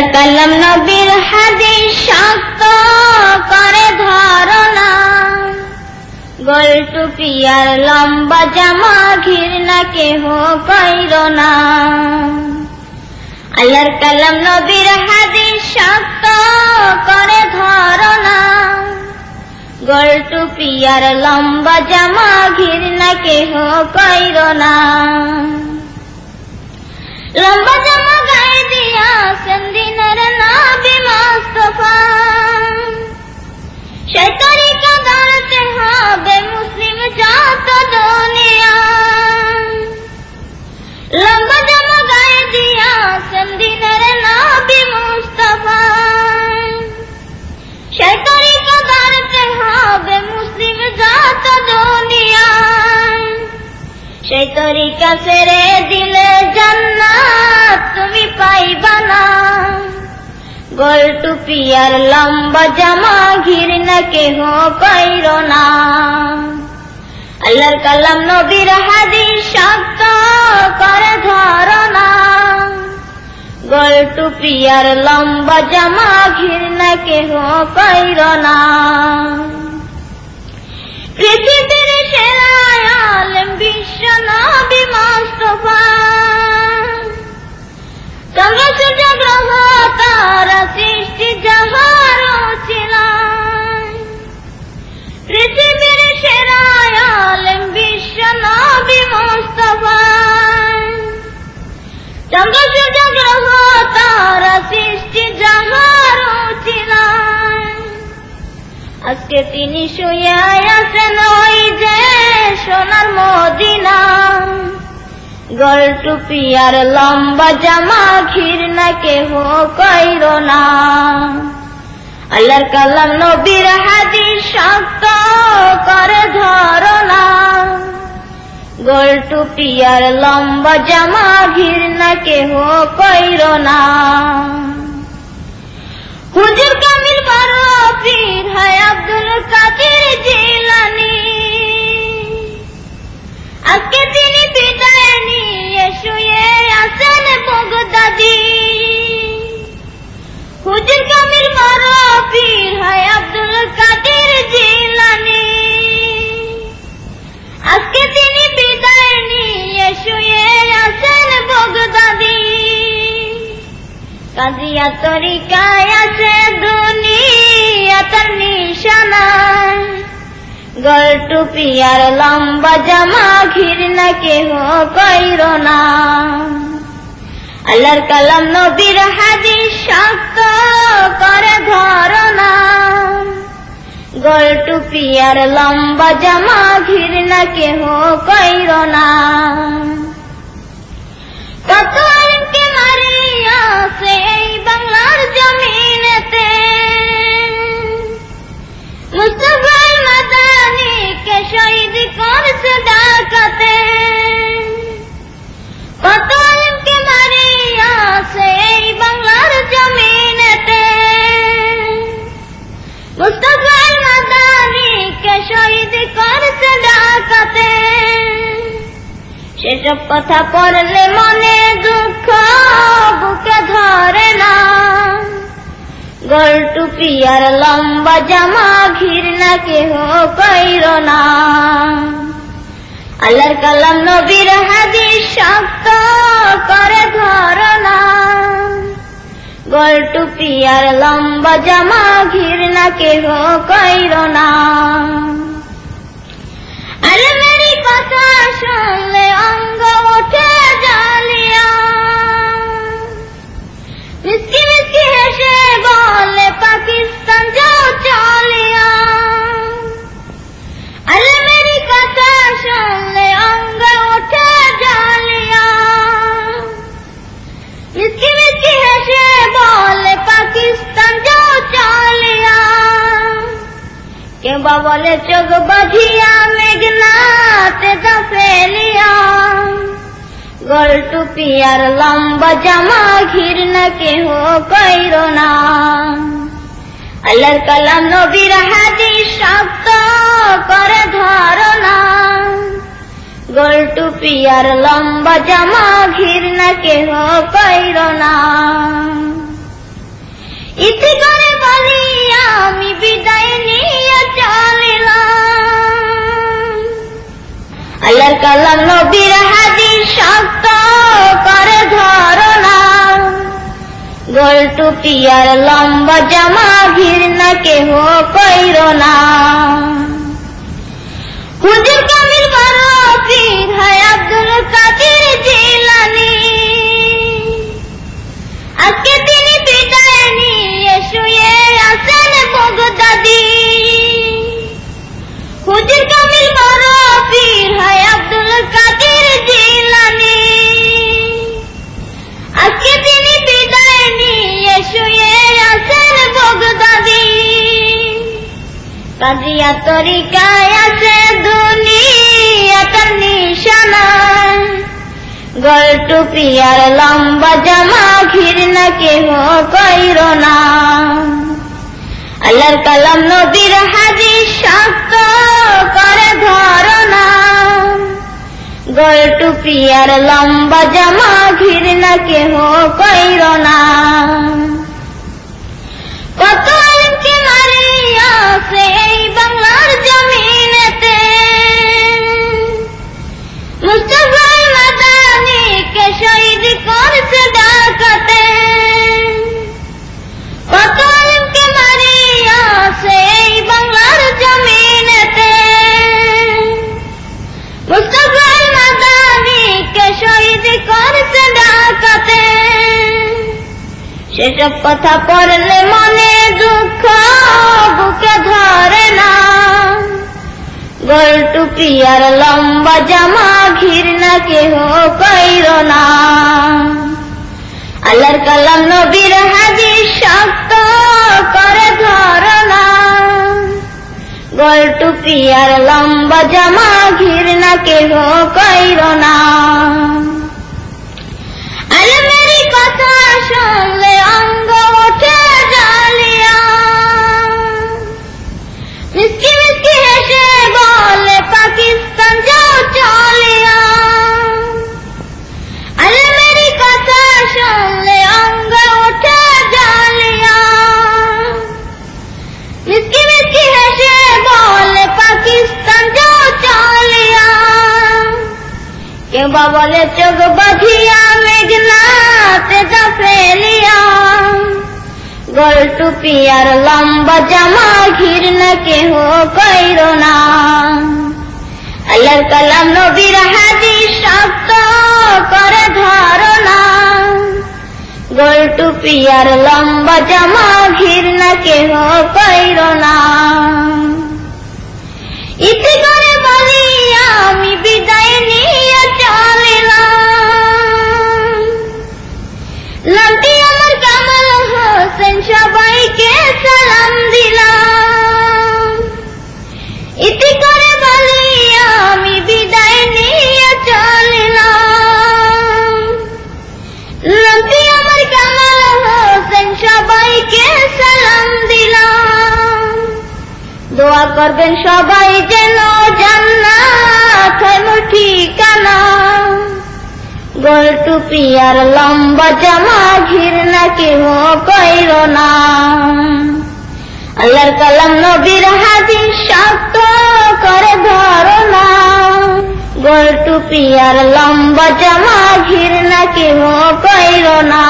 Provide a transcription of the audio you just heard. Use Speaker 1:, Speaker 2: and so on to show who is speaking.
Speaker 1: আল্লাহর কালাম নবীর হাদিস শক্ত করে ধারণা গোল টুপি আর লম্বা জামা ঘিরনা কেহ কইর না। আল্লাহর কালাম নবীর হাদিস শক্ত করে ধারণা গোল টুপি আর লম্বা জামা ঘিরনা কেহ কইর না। লম্বা জামা গায়ে দিয়া সেই তরিকা ছেড়ে দিলে জান্নাত তুমি পাইবা না। গোল টুপি আর লম্বা জামা ঘির না কেহ কইর না। আল্লাহর কালাম নবীর হাদিস শক্ত করে ধরনা গোল টুপি আর লম্বা জামা ঘির না কেহ কইর না। পৃথিবীর সেরা আজকে তিনি শুয়ে আছেন ওই যে সোনার মদিনা। গল টুপি আর লম্বা জামা ঘির না কেহ কইর না। আল্লাহর কালাম নবীর হাদিস শক্ত করে ধরনা গোল টুপি আর লম্বা জামা ঘির না কেহ কইর না। কামিল বারো পীর হয় শুয়ে আছেন বগদাদি। কাজিয়া তরিকায় আছে দুনিয়া তার নিশানায়। গল টুপি লম্বা জামা ঘির না কেহ কইর না। আল্লাহর কালাম নবীর হাদিস শক্ত করে ধরনা গল টুপি আর লম্বা জামা ঘির না কেহ কইর না। কত আলিমকে মারিয়া এই বাংলার জমিনেতে। মুস্তফার মাদানিকে শহীদ সেসব কথা পড়লে মনে দুঃখ, বুকে ধরে না। গোল টুপি আর লম্বা জামা ঘির না কেহ কইর না। আল্লাহর কালাম নবীর হাদিস শক্ত করে ধরনা গোল টুপি আর লম্বা জামা না কেহ কইর না আরে মেরি কথা শুনলে অঙ্গ ওঠে জালিয়া। মিসকি মিসকি হেসে বলে, পাকিস্তান যাও চলিয়া। আরে মেরি কথা শুনলে অঙ্গ ওঠে জালিয়া। মিসকি মিসকি হেসে বলে, পাকিস্তান যাও চলিয়া। কেবা বলে, চোখ বাঁধিয়া সুন্নাত দফে লিয়া গোল টুপি আর লম্বা জামা ঘির না কেহ কইর না। আল্লাহর কালাম নবীর হাদিস শব্দ করে ধারণা গোল টুপি আর লম্বা জামা ঘির না কেহ কইর না। ইতি করে বলি, আমি বিদায় কালাম নবীর হাদিস শক্ত করে ধরনা। গোল টুপি আর লম্বা জামা ঘৃণা কেহ কইর না। কাজিয়া তরিকায় আছে দুনিয়াটার নিশানায় গল টুপি আর লম্বা জামা, ঘৃণা কেহ কইর না। আল্লাহর কালাম নবীর হাদিস শক্ত করে ধরনা গল টুপি আর লম্বা জামা, ঘৃণা কেহ কইর না। সেসব কথা পড়লে মনে দুঃখ বুকে ধরে না গোল টুপি আর লম্বা জামা, ঘৃণা কেহ কইর না। আল্লাহর কালাম নবীর হাজি শক্ত করে ধরনা গোল টুপি আর লম্বা জামা, ঘৃণা কেহ কইর না। বলে, চোখ বাঁধিয়া মেঘনাতে যা ফেলিয়া। গোল টুপি আর লম্বা জামা ঘৃণা কেহ কইর না। আল্লাহর কালাম নবীর হাদিস শক্ত করে ধরনা গোল টুপি আর লম্বা জামা ঘৃণা কেহ কইর না। ইতি করে বলি, আমি বিদায় সবাইকে সালাম দিলাম। দোয়া করবেন সবাই যেন জান্নাত ঠিকানা। গোল টুপি আর লম্বা জামা ঘৃণা কেহ কইর না। আল্লাহর কালাম নবীর হাদিস শক্ত করে ধরনা গোল টুপি আর লম্বা জামা ঘৃণা কেহ কইর না।